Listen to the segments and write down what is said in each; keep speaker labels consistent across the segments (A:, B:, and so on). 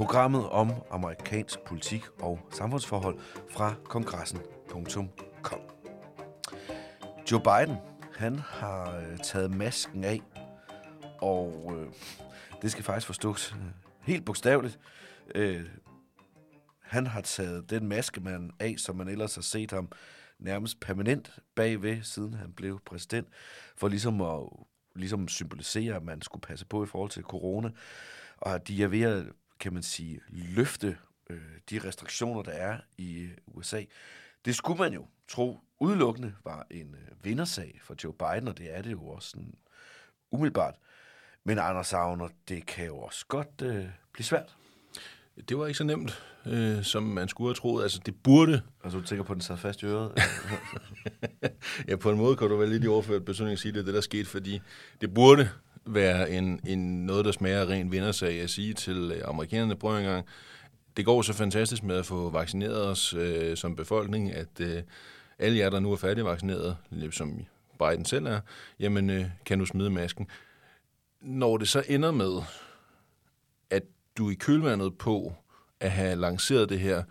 A: programmet om amerikansk politik og samfundsforhold fra kongressen.com. Joe Biden, han har øh, taget masken af, og øh, det skal faktisk forstås øh, helt bogstaveligt. Øh, han har taget den maskemand af, som man ellers har set ham nærmest permanent bagved, siden han blev præsident, for ligesom at ligesom symbolisere, at man skulle passe på i forhold til corona, og at de er ved at, kan man sige, løfte øh, de restriktioner, der er i USA. Det skulle man jo tro udelukkende var en øh, vindersag for Joe Biden, og det er det jo også sådan umiddelbart. Men Anders Savner, det kan jo også godt øh, blive svært.
B: Det var ikke så nemt, øh, som man skulle have troet. Altså, det burde...
A: Altså, du tænker på, at den sad fast i øret?
B: ja, på en måde kan du vel lidt i overført betydning sige, det det, der skete, fordi det burde være en, en noget, der smager ren vindersag at sige til øh, amerikanerne, prøv en gang, det går så fantastisk med at få vaccineret os øh, som befolkning, at øh, alle jer, der nu er færdigvaccineret, som Biden selv er, jamen, øh, kan du smide masken. Når det så ender med, at du i kølvandet på at have lanceret det her,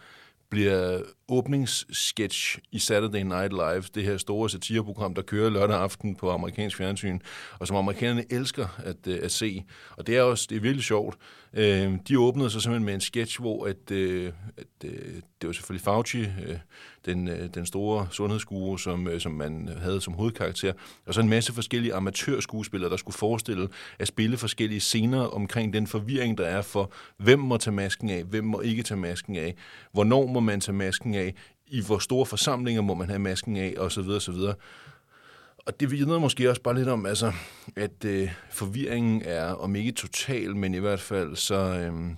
B: bliver åbningssketch i Saturday Night Live, det her store satireprogram, der kører lørdag aften på amerikansk fjernsyn, og som amerikanerne elsker at, øh, at se. Og det er også det er virkelig sjovt. Øh, de åbnede så simpelthen med en sketch, hvor at, øh, at, øh, det var selvfølgelig Fauci, øh, den, øh, den store sundhedsguru, som, som man havde som hovedkarakter, og så en masse forskellige amatørskuespillere, der skulle forestille at spille forskellige scener omkring den forvirring, der er for, hvem må tage masken af, hvem må ikke tage masken af, hvornår må man tage masken af, i hvor store forsamlinger må man have masken af, og så videre, så videre. Og det vidner måske også bare lidt om, altså, at øh, forvirringen er, om ikke total, men i hvert fald så, øh,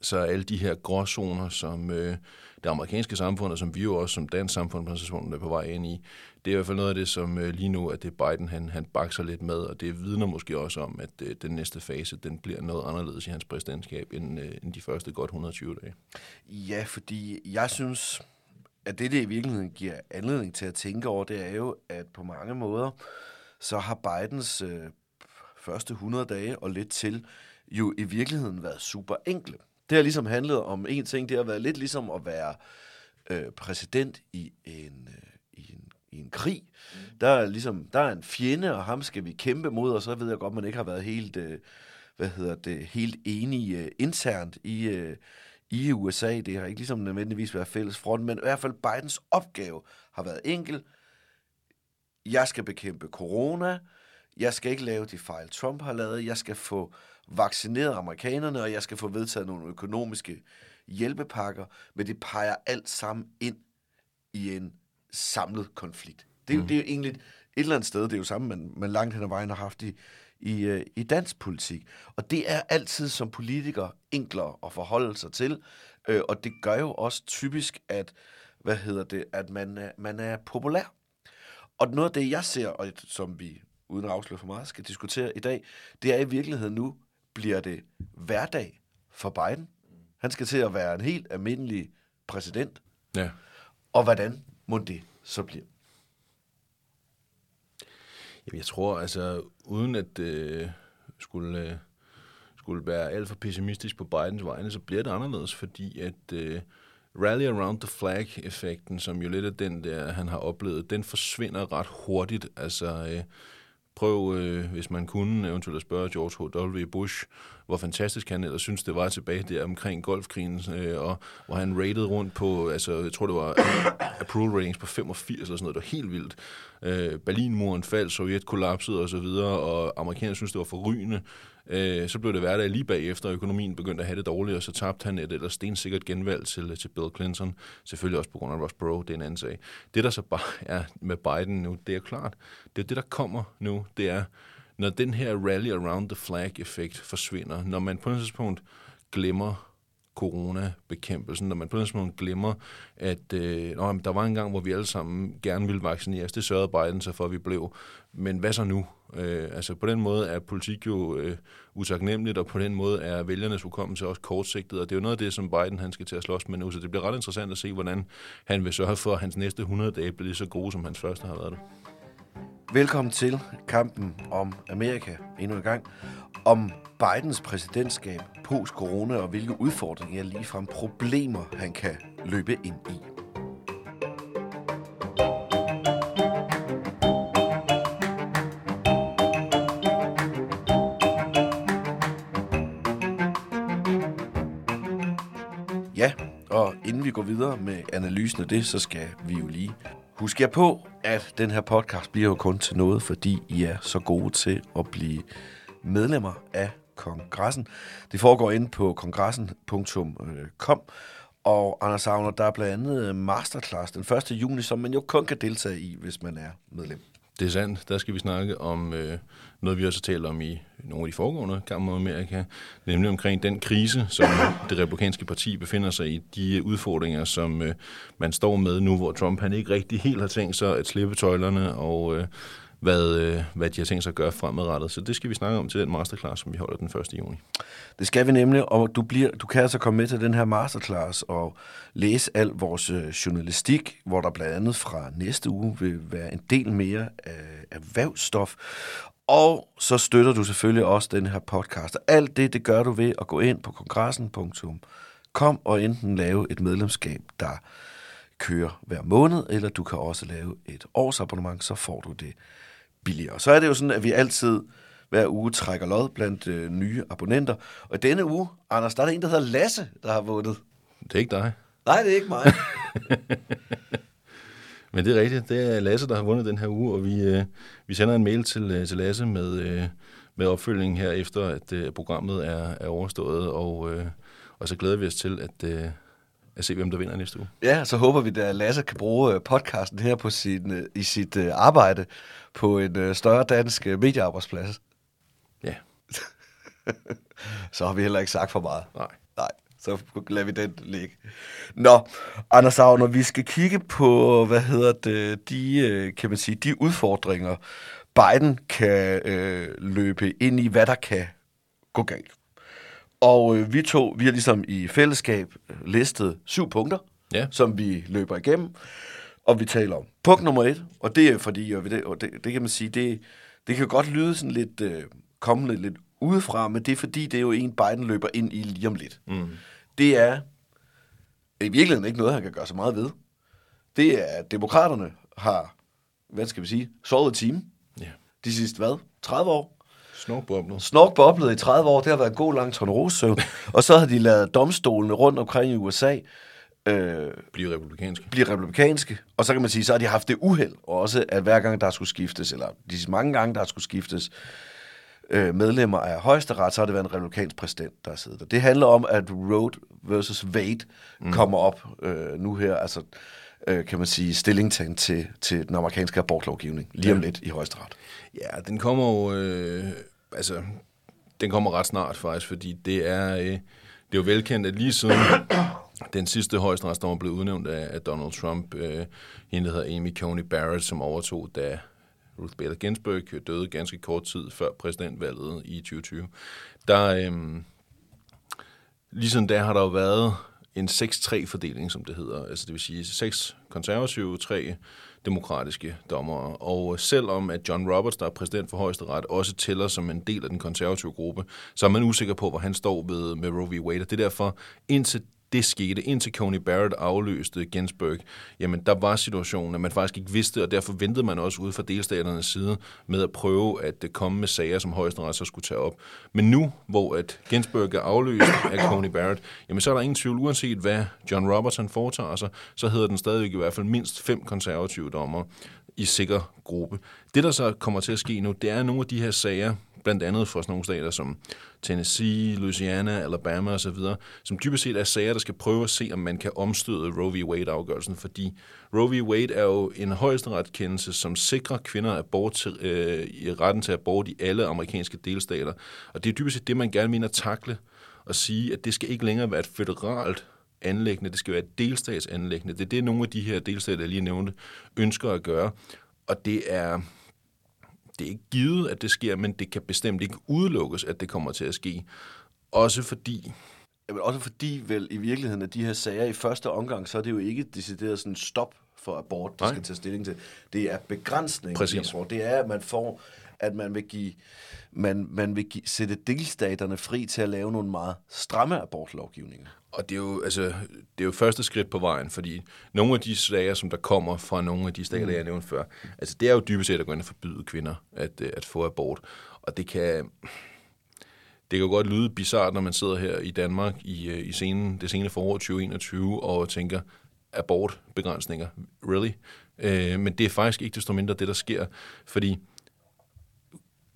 B: så er alle de her gråzoner, som øh, det amerikanske samfund, og som vi jo også som dansk samfund er på vej ind i, det er i hvert fald noget af det, som øh, lige nu, at det Biden, han, han bakser lidt med, og det vidner måske også om, at øh, den næste fase, den bliver noget anderledes i hans præsidentskab, end, øh, end de første godt 120 dage.
A: Ja, fordi jeg synes, at det, det i virkeligheden giver anledning til at tænke over, det er jo, at på mange måder, så har Bidens øh, første 100 dage og lidt til, jo i virkeligheden været super enkle. Det har ligesom handlet om en ting, det har været lidt ligesom at være øh, præsident i en, øh, i en, i en krig. Mm. Der er ligesom, der er en fjende, og ham skal vi kæmpe mod, og så ved jeg godt, man ikke har været helt, øh, hvad hedder det, helt enige øh, internt i, øh, i USA. Det har ikke ligesom nødvendigvis været fælles front, men i hvert fald Bidens opgave har været enkel. Jeg skal bekæmpe corona. Jeg skal ikke lave de fejl, Trump har lavet. Jeg skal få vaccineret amerikanerne, og jeg skal få vedtaget nogle økonomiske hjælpepakker, men det peger alt sammen ind i en samlet konflikt. Det, mm. det er jo egentlig et eller andet sted, det er jo samme, man, man langt hen ad vejen har haft i, i, øh, i dansk politik. Og det er altid som politiker enklere at forholde sig til, øh, og det gør jo også typisk, at hvad hedder det, at man er, man er populær. Og noget af det, jeg ser, og som vi uden at afsløre for meget, skal diskutere i dag, det er i virkeligheden nu, bliver det hverdag for Biden. Han skal til at være en helt almindelig præsident.
B: Ja.
A: Og hvordan må det så blive?
B: Jamen, jeg tror, altså, uden at øh, skulle, øh, skulle være alt for pessimistisk på Bidens vegne, så bliver det anderledes, fordi at øh, rally around the flag-effekten, som jo lidt er den der, han har oplevet, den forsvinder ret hurtigt. Altså, øh, prøv, øh, hvis man kunne, eventuelt at spørge George H.W. Bush, hvor fantastisk han ellers synes, det var tilbage der omkring golfkrigen, øh, og hvor han rated rundt på, altså jeg tror det var approval ratings på 85 eller sådan noget, det var helt vildt. Øh, Berlinmuren faldt, Sovjet kollapsede og så videre, og amerikanerne synes det var forrygende. Øh, så blev det hverdag lige bagefter, og økonomien begyndte at have det dårligt, og så tabte han et ellers stensikkert genvalg til, til Bill Clinton. Selvfølgelig også på grund af Ross Perot, det er en anden sag. Det, der så bare er med Biden nu, det er klart, det er det, der kommer nu, det er, når den her rally around the flag-effekt forsvinder, når man på et tidspunkt glemmer coronabekæmpelsen, når man på et tidspunkt glemmer, at øh, nå, der var en gang, hvor vi alle sammen gerne ville vaccineres. Det sørgede Biden så for, at vi blev. Men hvad så nu? Øh, altså på den måde er politik jo øh, utaknemmeligt, og på den måde er vælgernes hukommelse også kortsigtet, og det er jo noget af det, som Biden han skal til at slås med nu, så det bliver ret interessant at se, hvordan han vil sørge for, at hans næste 100 dage bliver lige så gode, som hans første har været det.
A: Velkommen til kampen om Amerika endnu en gang. Om Bidens præsidentskab post-corona og hvilke udfordringer, ligefrem problemer, han kan løbe ind i. Ja, og inden vi går videre med analysen af det, så skal vi jo lige Husk jer på, at den her podcast bliver jo kun til noget, fordi I er så gode til at blive medlemmer af kongressen. Det foregår inde på kongressen.com, og Anders Savner, der er blandt andet masterclass den 1. juni, som man jo kun kan deltage i, hvis man er medlem.
B: Det er sandt. Der skal vi snakke om øh, noget, vi også har talt om i nogle af de foregående kampe om Amerika, nemlig omkring den krise, som det republikanske parti befinder sig i, de udfordringer, som øh, man står med nu, hvor Trump han ikke rigtig helt har tænkt sig at slippe tøjlerne, og øh, hvad, øh, hvad de har tænkt sig at gøre fremadrettet. Så det skal vi snakke om til den masterclass, som vi holder den 1. juni.
A: Det skal vi nemlig, og du, bliver, du kan altså komme med til den her masterclass og læse al vores øh, journalistik, hvor der blandt andet fra næste uge vil være en del mere af erhvervsstof. Og så støtter du selvfølgelig også den her podcast. Og alt det, det gør du ved at gå ind på kongressen.com og enten lave et medlemskab, der kører hver måned, eller du kan også lave et årsabonnement, så får du det billigere. Så er det jo sådan, at vi altid hver uge trækker lod blandt øh, nye abonnenter. Og denne uge, Anders, der er der en, der hedder Lasse, der har vundet.
B: Det er ikke dig.
A: Nej, det er ikke mig.
B: Men det er rigtigt. Det er Lasse, der har vundet den her uge, og vi, øh, vi sender en mail til, øh, til Lasse med, øh, med opfølging her efter, at øh, programmet er, er overstået, og, øh, og så glæder vi os til at, øh, at se, hvem der vinder næste uge.
A: ja, så håber vi, at Lasse kan bruge øh, podcasten her på sin, øh, i sit øh, arbejde på en øh, større dansk øh, mediearbejdsplads.
B: Ja,
A: Så har vi heller ikke sagt for meget.
B: nej.
A: Nej, så lader vi den ligge. Nå, Anders Agner, vi skal kigge på, hvad hedder det, de, øh, kan man sige, de udfordringer, Biden kan øh, løbe ind i, hvad der kan gå galt. Og øh, vi to, vi har ligesom i fællesskab øh, listet syv punkter,
B: Ja.
A: som vi løber igennem, og vi taler om. Punkt nummer et, og det er fordi, og det, og det, det kan man sige, det, det kan godt lyde sådan lidt, øh, komme lidt, udefra, men det er fordi, det er jo en, Biden løber ind i lige om lidt. Mm. Det er i virkeligheden ikke noget, han kan gøre så meget ved. Det er, at demokraterne har, hvad skal vi sige, sovet et team
B: Ja.
A: de sidste, hvad, 30 år?
B: Snorkboblet.
A: Snorkboblet i 30 år, det har været en god lang tornerosesøvn. og så har de lavet domstolene rundt omkring i USA øh,
B: Blive republikansk.
A: blive republikanske, og så kan man sige, så har de haft det uheld, og også at hver gang der skulle skiftes, eller de mange gange der skulle skiftes øh, medlemmer af højesteret, så har det været en republikansk præsident, der har siddet der. Det handler om, at Roe versus Wade mm. kommer op øh, nu her, altså øh, kan man sige, stillingtagen til, til den amerikanske abortlovgivning, lige om lidt i højesteret.
B: Ja, den kommer jo... Øh, altså, den kommer ret snart faktisk, fordi det er, øh, det er jo velkendt, at lige siden den sidste højesteretsdommer blev udnævnt af, af Donald Trump, øh, hende der hedder Amy Coney Barrett, som overtog, da Ruth Bader Ginsburg døde ganske kort tid før præsidentvalget i 2020. Der, øh, Ligesom der har der jo været en 6-3-fordeling, som det hedder. Altså det vil sige 6 konservative, 3 demokratiske dommere. Og selvom at John Roberts, der er præsident for højesteret, også tæller som en del af den konservative gruppe, så er man usikker på, hvor han står ved, med Roe v. Wade. Og det er derfor, indtil det skete, indtil Coney Barrett afløste Ginsburg, jamen der var situationen, at man faktisk ikke vidste, og derfor ventede man også ude fra delstaternes side med at prøve at øh, komme med sager, som højesteret så skulle tage op. Men nu, hvor at Ginsburg er afløst af Coney Barrett, jamen så er der ingen tvivl, uanset hvad John Robertson foretager sig, så hedder den stadigvæk i hvert fald mindst fem konservative dommer i sikker gruppe. Det, der så kommer til at ske nu, det er nogle af de her sager, blandt andet for sådan nogle stater som Tennessee, Louisiana, Alabama osv., som dybest set er sager, der skal prøve at se, om man kan omstøde Roe v. Wade-afgørelsen, fordi Roe v. Wade er jo en højesteretkendelse, som sikrer kvinder abort til, øh, i retten til abort i alle amerikanske delstater. Og det er dybest set det, man gerne mener takle og sige, at det skal ikke længere være et federalt anlæggende, det skal være et delstatsanlæggende. Det er det, nogle af de her delstater, jeg lige nævnte, ønsker at gøre. Og det er, det er ikke givet, at det sker, men det kan bestemt ikke udelukkes, at det kommer til at ske. Også fordi...
A: Jamen, også fordi vel i virkeligheden, at de her sager i første omgang, så er det jo ikke decideret sådan stop for abort, der
B: Nej.
A: skal tage stilling til. Det er begrænsning
B: Præcis.
A: abort. Det er, at man får at man vil give, man, man vil give, sætte delstaterne fri til at lave nogle meget stramme abortlovgivninger.
B: Og det er, jo, altså, det er jo første skridt på vejen, fordi nogle af de sager, som der kommer fra nogle af de stater, mm. jeg nævnte før, altså det er jo dybest set at gå ind og forbyde kvinder at, øh, at få abort. Og det kan, det kan jo godt lyde bizart, når man sidder her i Danmark i, øh, i scenen, det sene forår 2021 og tænker, abortbegrænsninger, really? Øh, men det er faktisk ikke desto mindre det, der sker, fordi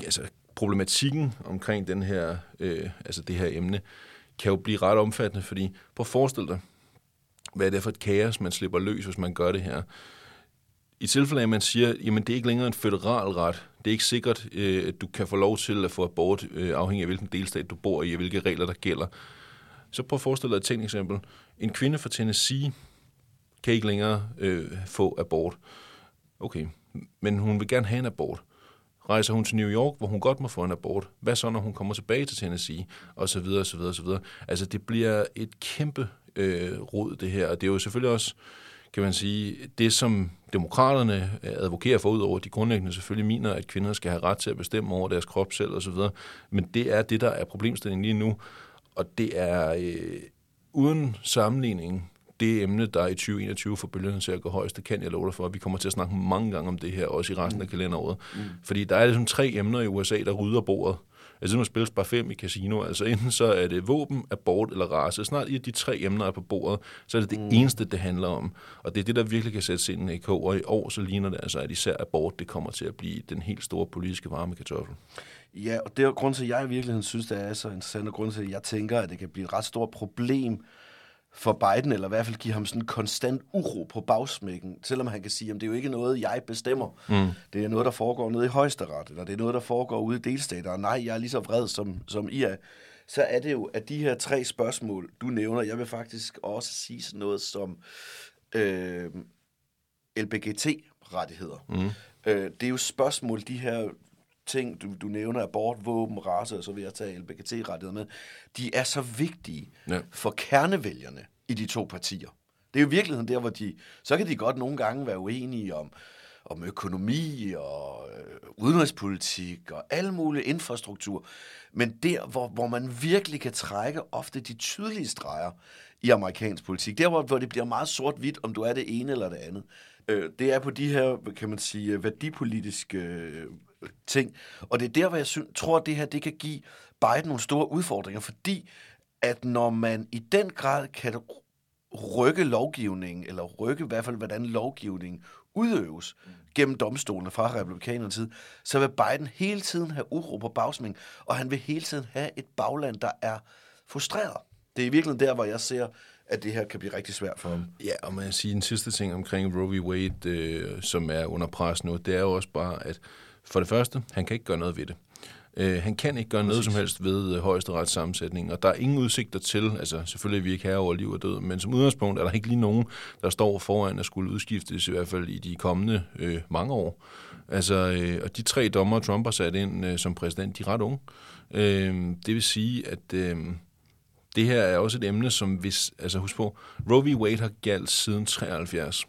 B: altså, problematikken omkring den her, øh, altså det her emne, kan jo blive ret omfattende, fordi prøv at forestille dig, hvad er det for et kaos, man slipper løs, hvis man gør det her. I tilfælde af, at man siger, jamen det er ikke længere en federal ret, det er ikke sikkert, øh, at du kan få lov til at få abort, øh, afhængig af hvilken delstat du bor i, og hvilke regler der gælder. Så prøv at forestille dig et tænkt eksempel. En kvinde fra Tennessee kan ikke længere øh, få abort. Okay, men hun vil gerne have en abort. Rejser hun til New York, hvor hun godt må få en abort? Hvad så, når hun kommer tilbage til Tennessee? Og så videre, og så videre, og så videre. Altså, det bliver et kæmpe øh, rod, det her. Og det er jo selvfølgelig også, kan man sige, det som demokraterne øh, advokerer for, udover de grundlæggende selvfølgelig mener, at kvinder skal have ret til at bestemme over deres krop selv og så videre. Men det er det, der er problemstillingen lige nu. Og det er øh, uden sammenligning det emne, der i 2021 får bølgerne til at gå højst, det kan jeg love dig for. Vi kommer til at snakke mange gange om det her, også i resten af kalenderåret. Mm. Fordi der er ligesom tre emner i USA, der rydder bordet. Altså nu spilles bare fem i casino. Altså enten så er det våben, abort eller race. Snart i de tre emner er på bordet, så er det det mm. eneste, det handler om. Og det er det, der virkelig kan sætte sig i Og i år så ligner det altså, at især abort, det kommer til at blive den helt store politiske varme kartoffel.
A: Ja, og det er grund til, at jeg i virkeligheden synes, det er så interessant, og grund til, at jeg tænker, at det kan blive et ret stort problem for Biden, eller i hvert fald give ham sådan en konstant uro på bagsmækken, selvom han kan sige, at det er jo ikke noget, jeg bestemmer. Mm. Det er noget, der foregår nede i højesteret, eller det er noget, der foregår ude i delstater, og nej, jeg er lige så vred, som, som I er. Så er det jo, at de her tre spørgsmål, du nævner, jeg vil faktisk også sige sådan noget som øh, LBGT-rettigheder. Mm. Øh, det er jo spørgsmål, de her ting, du, du nævner, abort, våben, race, og så vil jeg tage LBGT-rettigheder med, de er så vigtige
B: Ja.
A: for kernevælgerne i de to partier. Det er jo i virkeligheden der, hvor de... Så kan de godt nogle gange være uenige om, om økonomi og øh, udenrigspolitik og alle mulige infrastruktur. Men der, hvor, hvor man virkelig kan trække ofte de tydelige streger i amerikansk politik, der hvor, hvor det bliver meget sort-hvidt, om du er det ene eller det andet, øh, det er på de her, kan man sige, værdipolitiske øh, ting. Og det er der, hvor jeg synes, tror, at det her det kan give Biden nogle store udfordringer, fordi at når man i den grad kan rykke lovgivningen, eller rykke i hvert fald, hvordan lovgivningen udøves gennem domstolene fra republikanernes side, så vil Biden hele tiden have uro på bagsmæng, og han vil hele tiden have et bagland, der er frustreret. Det er i virkeligheden der, hvor jeg ser, at det her kan blive rigtig svært for ham.
B: Ja, og man kan sige en sidste ting omkring Roe v. Wade, øh, som er under pres nu, det er jo også bare, at for det første, han kan ikke gøre noget ved det. Øh, han kan ikke gøre noget som helst ved øh, højesterets sammensætning, og der er ingen udsigter til, altså selvfølgelig er vi ikke her over liv og død, men som udgangspunkt er der ikke lige nogen, der står foran at skulle udskiftes, i hvert fald i de kommende øh, mange år. Altså, øh, og de tre dommer, Trump har sat ind øh, som præsident, de er ret unge. Øh, det vil sige, at øh, det her er også et emne, som hvis, altså husk på, Roe v. Wade har galt siden 73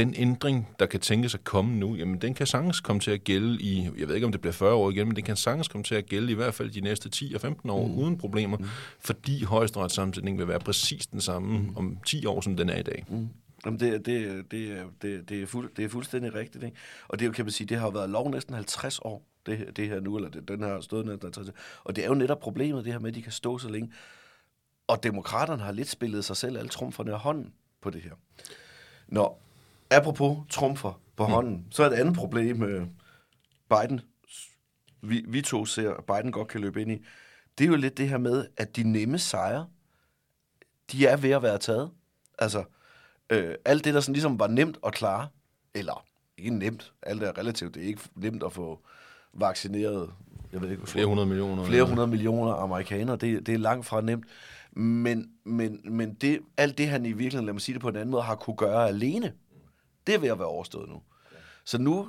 B: den ændring, der kan tænkes at komme nu, jamen den kan sagtens komme til at gælde i, jeg ved ikke om det bliver 40 år igen, men den kan sagtens komme til at gælde i hvert fald de næste 10 og 15 år mm. uden problemer, mm. fordi højesteretssammensætningen vil være præcis den samme mm. om 10 år, som den er i dag. Mm.
A: Jamen det, det, det, det, det, er fuld, det er fuldstændig rigtigt. Ikke? Og det, kan man sige, det har jo været lov næsten 50 år, det, det her nu, eller det, den har stået næsten 50 år. Og det er jo netop problemet, det her med, at de kan stå så længe. Og demokraterne har lidt spillet sig selv alle trumferne af hånden på det her. Nå, apropos trumfer på mm. hånden, så er et andet problem, med Biden, vi, vi to ser, at Biden godt kan løbe ind i, det er jo lidt det her med, at de nemme sejre, de er ved at være taget. Altså, øh, alt det, der sådan ligesom var nemt at klare, eller ikke nemt, alt er relativt, det er ikke nemt at få vaccineret, jeg ved ikke,
B: flere hundrede millioner.
A: Flere hundrede millioner amerikanere, det, det er langt fra nemt. Men, men, men det, alt det, han i virkeligheden, lad mig sige det på en anden måde, har kunne gøre alene, det er ved at være overstået nu. Så nu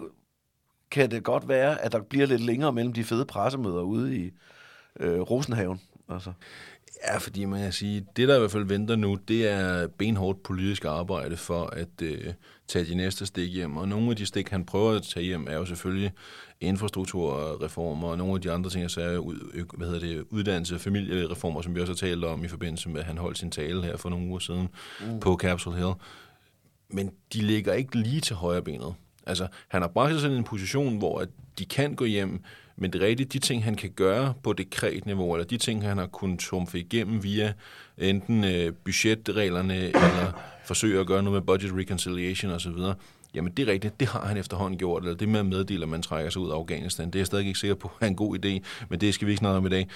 A: kan det godt være, at der bliver lidt længere mellem de fede pressemøder ude i øh, Rosenhaven. Altså.
B: Ja, fordi man kan sige, det der i hvert fald venter nu, det er benhårdt politisk arbejde for at øh, tage de næste stik hjem. Og nogle af de stik, han prøver at tage hjem, er jo selvfølgelig infrastrukturreformer, og nogle af de andre ting, jeg sagde, ud, hvad hedder det, uddannelse og familiereformer, som vi også har talt om i forbindelse med, at han holdt sin tale her for nogle uger siden mm. på Capitol Hill. Men de ligger ikke lige til højre benet. Altså, han har bragt sig selv i en position, hvor at de kan gå hjem, men det er rigtigt, de ting, han kan gøre på dekretniveau, eller de ting, han har kunnet trumfe igennem via enten øh, budgetreglerne, eller forsøge at gøre noget med budget reconciliation osv., jamen det er rigtigt, det har han efterhånden gjort, eller det med at meddele, at man trækker sig ud af Afghanistan, det er jeg stadig ikke sikker på er en god idé, men det skal vi ikke snakke om i dag.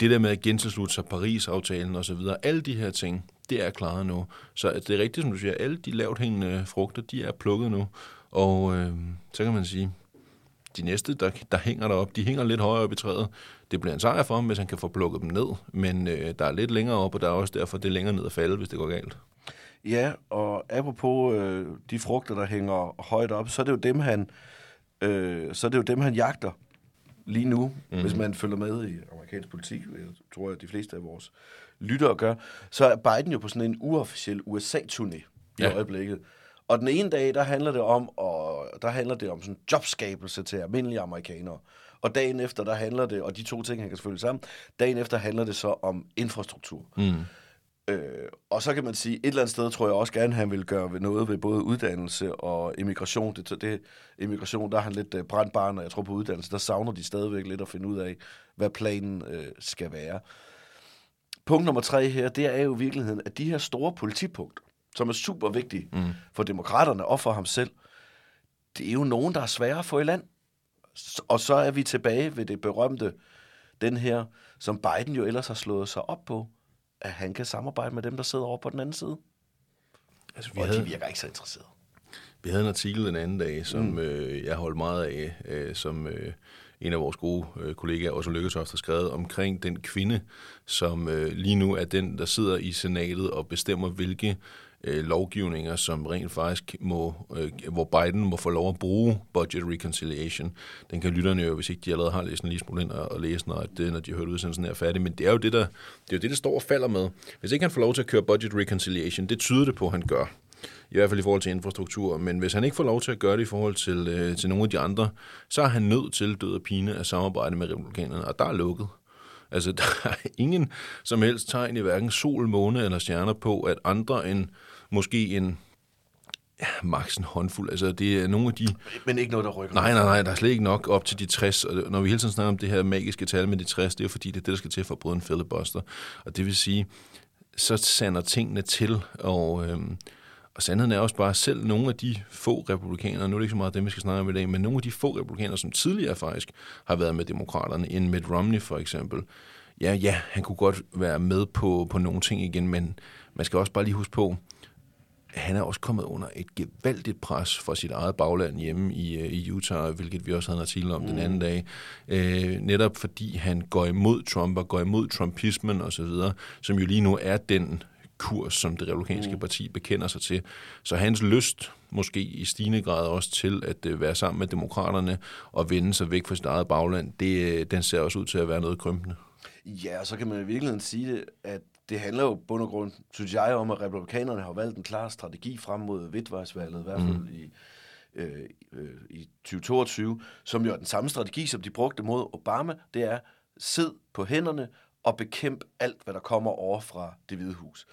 B: Det der med at gentilslutte sig Paris-aftalen osv., alle de her ting, det er klaret nu. Så det er rigtigt, som du siger, alle de lavt hængende frugter, de er plukket nu. Og øh, så kan man sige, de næste, der, der hænger derop, de hænger lidt højere op i træet. Det bliver en sejr for ham, hvis han kan få plukket dem ned, men øh, der er lidt længere op, og der er også derfor, det er længere ned at falde, hvis det går galt.
A: Ja, og apropos øh, de frugter, der hænger højt op, så er det jo dem, han, øh, så er det jo dem, han jagter lige nu, mm-hmm. hvis man følger med i amerikansk politik. Jeg tror, at de fleste af vores lyttere gør. Så er Biden jo på sådan en uofficiel USA-turné i ja. øjeblikket. Og den ene dag, der handler det om, og der handler det om sådan jobskabelse til almindelige amerikanere. Og dagen efter, der handler det, og de to ting hænger selvfølgelig sammen, dagen efter handler det så om infrastruktur. Mm. Øh, og så kan man sige, et eller andet sted tror jeg også gerne, at han vil gøre noget ved både uddannelse og immigration. Det, det immigration, der er han lidt brændt barn, og jeg tror på uddannelse, der savner de stadigvæk lidt at finde ud af, hvad planen øh, skal være. Punkt nummer tre her, det er jo i virkeligheden, at de her store politipunkter, som er super vigtige mm. for demokraterne og for ham selv, det er jo nogen, der er svære at få i land. Og så er vi tilbage ved det berømte, den her, som Biden jo ellers har slået sig op på, at han kan samarbejde med dem, der sidder over på den anden side. Altså, vi og havde, de virker ikke så interesserede.
B: Vi havde en artikel den anden dag, som mm. øh, jeg holdt meget af, øh, som øh, en af vores gode øh, kollegaer, også Lykketoft, har skrevet omkring den kvinde, som øh, lige nu er den, der sidder i senatet og bestemmer, hvilke øh, lovgivninger, som rent faktisk må, øh, hvor Biden må få lov at bruge budget reconciliation. Den kan lytterne jo, hvis ikke de allerede har læst en lille smule ind og, og læse, når, det, øh, når de har hørt udsendelsen er færdig. Men det er jo det, der, det er jo det, der står og falder med. Hvis ikke han får lov til at køre budget reconciliation, det tyder det på, at han gør. I hvert fald i forhold til infrastruktur. Men hvis han ikke får lov til at gøre det i forhold til, øh, til nogle af de andre, så er han nødt til død og pine at samarbejde med republikanerne, og der er lukket. Altså, der er ingen som helst tegn i hverken sol, måne eller stjerner på, at andre end måske en ja, maks en håndfuld. Altså, det er nogle af de...
A: Men ikke noget, der rykker.
B: Nej, nej, nej, der er slet ikke nok op til de 60. Og når vi hele tiden snakker om det her magiske tal med de 60, det er fordi, det er det, der skal til for at bryde en filibuster. Og det vil sige, så sander tingene til, og... Øhm, og sandheden er også bare, selv nogle af de få republikanere, nu er det ikke så meget dem, vi skal snakke om i dag, men nogle af de få republikanere, som tidligere faktisk har været med demokraterne, en Mitt Romney for eksempel, ja, ja, han kunne godt være med på, på nogle ting igen, men man skal også bare lige huske på, han er også kommet under et gevaldigt pres fra sit eget bagland hjemme i, øh, i Utah, hvilket vi også havde en artikel om mm. den anden dag. Øh, netop fordi han går imod Trump og går imod Trumpismen osv., som jo lige nu er den kurs, som det republikanske mm. parti bekender sig til. Så hans lyst, måske i stigende grad også til at øh, være sammen med demokraterne og vende sig væk fra sit eget bagland, det, øh, den ser også ud til at være noget krympende.
A: Ja, så kan man i virkeligheden sige det, at det handler jo bund og grund, synes jeg, om, at republikanerne har valgt en klar strategi frem mod vidtvejsvalget, i hvert fald mm. i, øh, øh, i 2022, som jo er den samme strategi, som de brugte mod Obama, det er, sid på hænderne og bekæmp alt, hvad der kommer over fra det hvide hus.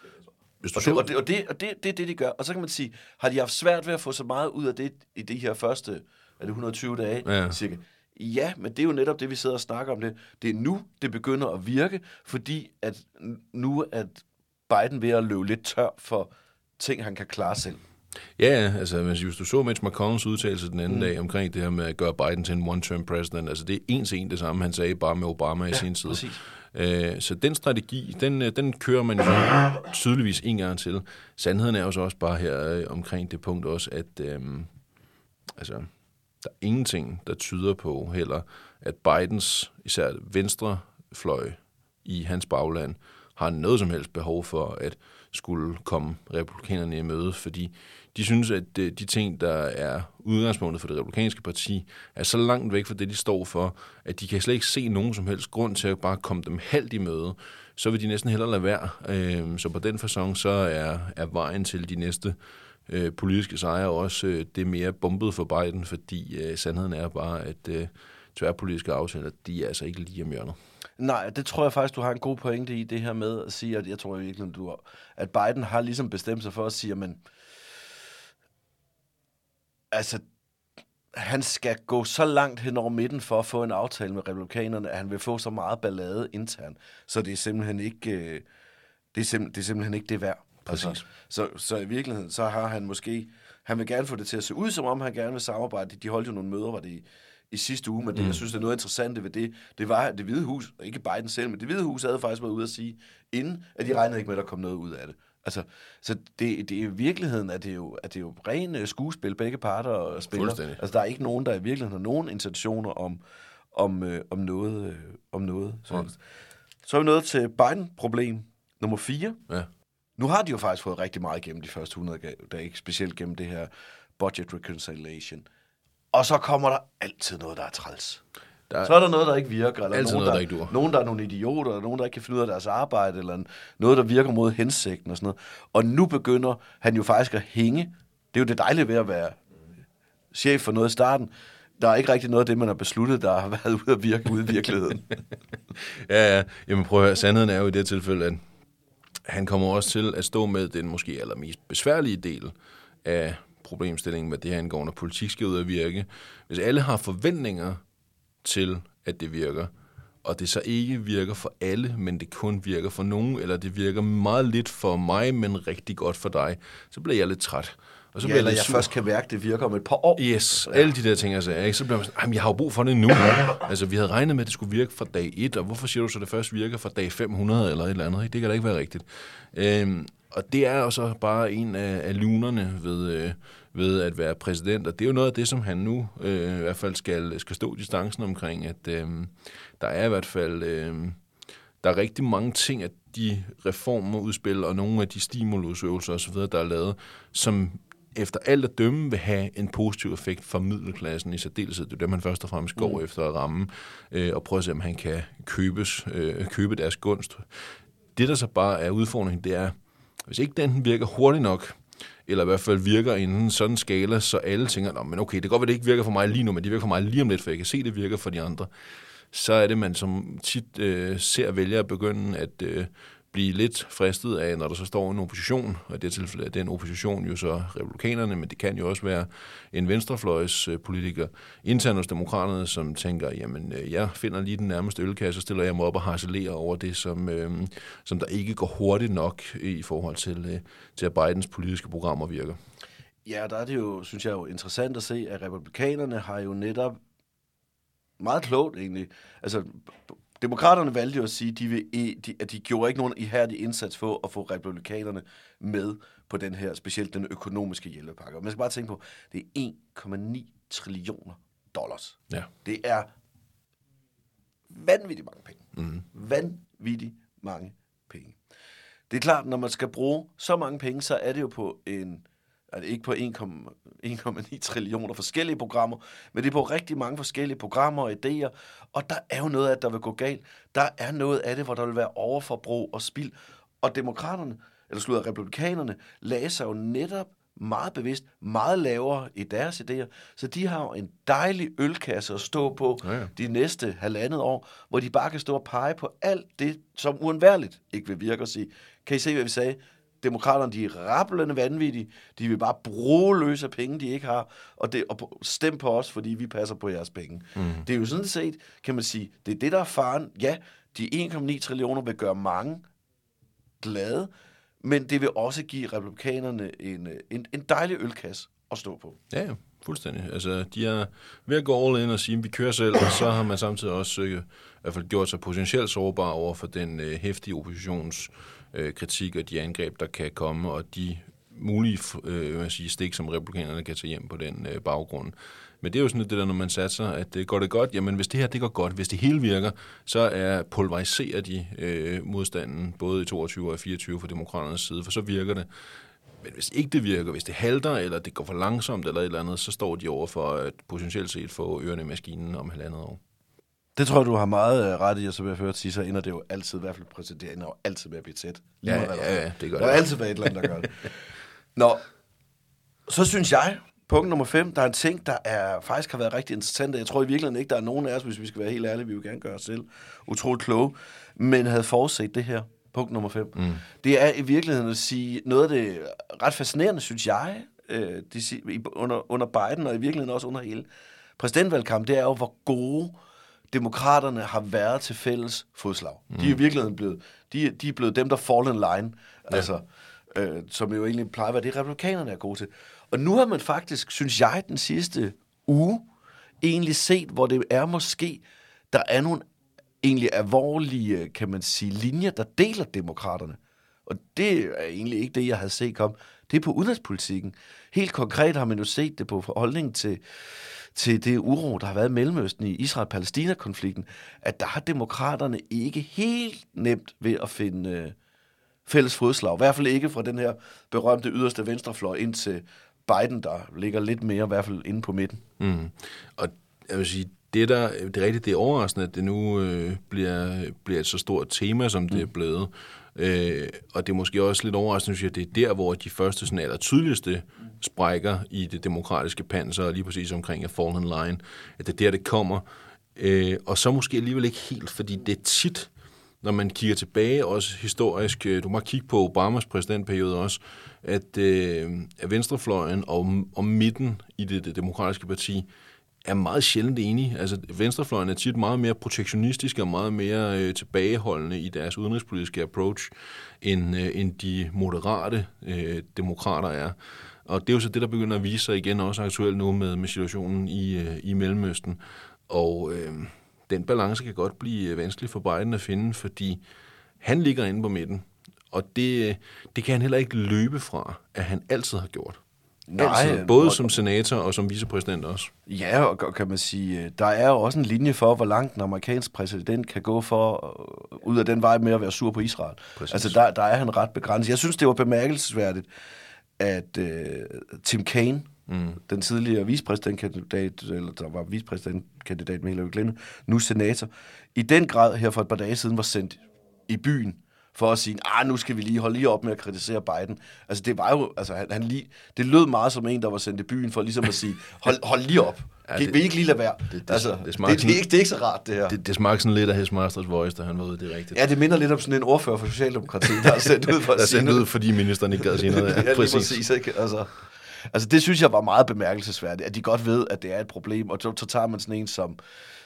B: Hvis du
A: Og, det, og, det, og, det, og det, det er det, de gør. Og så kan man sige, har de haft svært ved at få så meget ud af det i de her første, er det 120 dage,
B: ja.
A: cirka? Ja, men det er jo netop det, vi sidder og snakker om det. Det er nu, det begynder at virke, fordi at nu er Biden ved at løbe lidt tør for ting, han kan klare selv.
B: Ja, ja, altså hvis du så Mitch McConnells udtalelse den anden mm. dag omkring det her med at gøre Biden til en one-term president, altså det er en til en det samme, han sagde bare med Obama i sin tid.
A: præcis.
B: Øh, så den strategi, den, øh, den kører man jo tydeligvis en gang til. Sandheden er jo så også bare her øh, omkring det punkt også, at øh, altså, der er ingenting, der tyder på heller, at Bidens, især venstre fløj i hans bagland, har noget som helst behov for at skulle komme republikanerne i møde, fordi de synes, at øh, de ting, der er udgangspunktet for det republikanske parti, er så langt væk fra det, de står for, at de kan slet ikke se nogen som helst grund til at bare komme dem halvt i møde. Så vil de næsten hellere lade være. Øhm, så på den façon, så er, er vejen til de næste øh, politiske sejre også øh, det mere bumpet for Biden, fordi øh, sandheden er bare, at øh, tværpolitiske aftaler, de er altså ikke lige om hjørnet.
A: Nej, det tror jeg faktisk, du har en god pointe i det her med at sige, at jeg tror virkelig, du har, at Biden har ligesom bestemt sig for at sige, men altså, han skal gå så langt hen over midten for at få en aftale med republikanerne, at han vil få så meget ballade internt, så det er simpelthen ikke, øh, det er simpelthen, det er simpelthen ikke det værd.
B: Præcis.
A: Altså, så, så i virkeligheden, så har han måske, han vil gerne få det til at se ud, som om han gerne vil samarbejde. De holdt jo nogle møder, var det i, i sidste uge, men det, jeg synes, det er noget interessant ved det, det var, at det hvide hus, ikke Biden selv, men det hvide hus havde faktisk været ude at sige, inden, at de regnede ikke med, at der kom noget ud af det. Altså, så det, det er i virkeligheden, at det er jo, at det er jo ren øh, skuespil, begge parter spiller.
B: Fuldstændig.
A: Altså, der er ikke nogen, der i virkeligheden har nogen intentioner om, om, øh, om noget. Øh, om noget så, så er vi nået til Biden-problem nummer 4.
B: Ja.
A: Nu har de jo faktisk fået rigtig meget gennem de første 100 ga- dage, specielt gennem det her budget reconciliation. Og så kommer der altid noget, der er træls.
B: Der,
A: Så er der noget, der ikke virker, eller nogen,
B: noget,
A: der,
B: der ikke dur.
A: nogen, der er nogle idioter, eller nogen, der ikke kan finde ud af deres arbejde, eller noget, der virker mod hensigten og sådan noget. Og nu begynder han jo faktisk at hænge. Det er jo det dejlige ved at være chef for noget i starten. Der er ikke rigtig noget af det, man har besluttet, der har været ude at virke ude i virkeligheden.
B: Ja, ja. Jamen prøv at høre, sandheden er jo i det tilfælde, at han kommer også til at stå med den måske allermest besværlige del af problemstillingen, hvad det her angår, når politik skal ud at virke. Hvis alle har forventninger til, at det virker, og det så ikke virker for alle, men det kun virker for nogen, eller det virker meget lidt for mig, men rigtig godt for dig, så bliver jeg lidt træt. Og så
A: ja,
B: bliver
A: eller jeg
B: sur.
A: først kan mærke, det virker om et par år.
B: Yes, alle de der ting, jeg sagde, ikke? så bliver man sådan, "Jamen, jeg har jo brug for det nu. altså, vi havde regnet med, at det skulle virke fra dag 1, og hvorfor siger du så, at det først virker fra dag 500 eller et eller andet? Ikke? Det kan da ikke være rigtigt. Øhm, og det er jo så bare en af, af lunerne ved, øh, ved at være præsident, og det er jo noget af det, som han nu øh, i hvert fald skal, skal stå distancen omkring, at øh, der er i hvert fald... Øh, der er rigtig mange ting af de reformer, udspil og nogle af de stimulusøvelser osv., der er lavet, som efter alt at dømme vil have en positiv effekt for middelklassen i særdeleshed. Det er dem, man først og fremmest går mm. efter at ramme, øh, og prøve at se, om han kan købes, øh, købe deres gunst. Det, der så bare er udfordringen, det er, hvis ikke den virker hurtigt nok, eller i hvert fald virker i en sådan skala, så alle tænker, men okay, det kan godt være, det ikke virker for mig lige nu, men det virker for mig lige om lidt, for jeg kan se, det virker for de andre. Så er det, man som tit øh, ser vælgere begynde at øh, blive lidt fristet af, når der så står en opposition, og i det tilfælde er den opposition jo så republikanerne, men det kan jo også være en venstrefløjspolitiker øh, internt hos demokraterne, som tænker, jamen øh, jeg finder lige den nærmeste ølkasse, og stiller jeg mig op og harcelerer over det, som, øh, som der ikke går hurtigt nok i forhold til, øh, til at Bidens politiske programmer virker.
A: Ja, der er det jo, synes jeg jo, interessant at se, at republikanerne har jo netop meget klogt egentlig. Altså, demokraterne valgte jo at sige, de vil, de, at de gjorde ikke nogen ihærdig indsats for at få republikanerne med på den her, specielt den økonomiske hjælpepakke. Og man skal bare tænke på, det er 1,9 trillioner dollars.
B: Ja.
A: Det er vanvittigt mange penge. Mm. Vanvittigt mange penge. Det er klart, når man skal bruge så mange penge, så er det jo på en, altså ikke på 1,9 1,9 trillioner forskellige programmer, men det er på rigtig mange forskellige programmer og idéer, og der er jo noget af det, der vil gå galt. Der er noget af det, hvor der vil være overforbrug og spild, Og demokraterne, eller slutter republikanerne, lagde sig jo netop meget bevidst, meget lavere i deres idéer. Så de har jo en dejlig ølkasse at stå på
B: Ja, ja.
A: de næste halvandet år, hvor de bare kan stå og pege på alt det, som uundværligt ikke vil virke og sige, kan I se, hvad vi sagde? Demokraterne, de er rappelende vanvittige. De vil bare bruge løs af penge, de ikke har. Og, det, og stem på os, fordi vi passer på jeres penge. Mm. Det er jo sådan set, kan man sige, det er det, der er faren. Ja, de 1,9 trillioner vil gøre mange glade, men det vil også give republikanerne en, en, en dejlig ølkasse at stå på.
B: Ja, ja, fuldstændig. Altså, de er ved at gå all in og sige, at vi kører selv, og så har man samtidig også øh, i hvert fald gjort sig potentielt sårbar over for den øh, hæftige oppositions øh, kritik og de angreb, der kan komme, og de mulige øh, hvad siger, sige, stik, som republikanerne kan tage hjem på den øh, baggrund. Men det er jo sådan det der, når man satser, at det går det godt. Jamen, hvis det her det går godt, hvis det hele virker, så er pulveriserer de øh, modstanden, både i 22 og 24 fra demokraternes side, for så virker det. Men hvis ikke det virker, hvis det halter, eller det går for langsomt, eller et eller andet, så står de over for at potentielt set få ørerne i maskinen om halvandet år.
A: Det tror jeg, du har meget øh, ret i, og så vil jeg høre sige, så ender det jo altid, i hvert fald præsident, det ender jo altid med at blive tæt. Lige
B: Ja,
A: meget, der
B: ja, ja, det gør
A: Der
B: det.
A: er altid været et eller andet, der gør det. Nå, så synes jeg, punkt nummer 5, der er en ting, der er, faktisk har været rigtig interessant. Jeg tror i virkeligheden ikke, der er nogen af os, hvis vi skal være helt ærlige, vi vil gerne gøre os selv utroligt kloge, men havde forudset det her. Punkt nummer 5. Mm. Det er i virkeligheden at sige noget af det ret fascinerende, synes jeg, øh, de, under, under Biden, og i virkeligheden også under hele præsidentvalgkampen, det er jo, hvor gode demokraterne har været til fælles fodslag. Mm. De er i virkeligheden blevet, de, de er blevet dem, der fall in line, ja. altså, øh, som jo egentlig plejer at være det, republikanerne er gode til. Og nu har man faktisk, synes jeg, den sidste uge, egentlig set, hvor det er måske, der er nogle egentlig alvorlige, øh, kan man sige, linjer, der deler demokraterne. Og det er egentlig ikke det, jeg havde set komme. Det er på udenrigspolitikken. Helt konkret har man jo set det på holdningen til, til det uro, der har været i Mellemøsten i Israel-Palæstina-konflikten, at der har demokraterne ikke helt nemt ved at finde øh, fælles fodslag. I hvert fald ikke fra den her berømte yderste venstrefløj ind til Biden, der ligger lidt mere i hvert fald inde på midten.
B: Mm. Og jeg vil sige, det, der, det er rigtigt, det er overraskende, at det nu øh, bliver, bliver et så stort tema, som det er blevet. Øh, og det er måske også lidt overraskende, synes jeg, at det er der, hvor de første sådan, aller tydeligste sprækker i det demokratiske panser, og lige præcis omkring a fallen line, at det er der, det kommer. Øh, og så måske alligevel ikke helt, fordi det er tit, når man kigger tilbage, også historisk, øh, du må kigge på Obamas præsidentperiode også, at, øh, at venstrefløjen og, og midten i det, det demokratiske parti er meget sjældent enige. Altså, venstrefløjen er tit meget mere protektionistisk og meget mere øh, tilbageholdende i deres udenrigspolitiske approach, end, øh, end de moderate øh, demokrater er. Og det er jo så det, der begynder at vise sig igen også aktuelt nu med, med situationen i, øh, i Mellemøsten. Og øh, den balance kan godt blive øh, vanskelig for Biden at finde, fordi han ligger inde på midten, og det, øh, det kan han heller ikke løbe fra, at han altid har gjort altid, både
A: og-
B: som senator og som vicepræsident også.
A: Ja, og kan man sige, øh, der er jo også en linje for, hvor langt den amerikanske præsident kan gå for, øh, ud af den vej med at være sur på Israel.
B: Præcis.
A: Altså, der, der er han ret begrænset. Jeg synes, det var bemærkelsesværdigt, at uh, Tim Kaine, mm. den tidligere vicepræsidentkandidat, eller der var vicepræsidentkandidat med Hillary Clinton, nu senator, i den grad her for et par dage siden var sendt i byen for at sige, ah, nu skal vi lige holde lige op med at kritisere Biden. Altså, det var jo, altså, han, han lige, det lød meget som en, der var sendt i byen for ligesom at sige, hold, hold lige op.
B: Ja,
A: Ja,
B: det-
A: vil I ikke lige lade være?
B: det- det-
A: altså,
B: det
A: det, det, det, er ikke, det er ikke så rart, det her. Det,
B: Det, smagte sådan lidt af His Masters Voice, da han var ude, det er rigtigt.
A: ja, det minder lidt om sådan en ordfører for Socialdemokratiet, der er sendt ud for at sige noget.
B: ud, fordi ministeren ikke gad sige noget.
A: ja, lige præcis. præcis ikke? Altså, altså, det synes jeg var meget bemærkelsesværdigt, at de godt ved, at det er et problem, og så, så tager man sådan en som,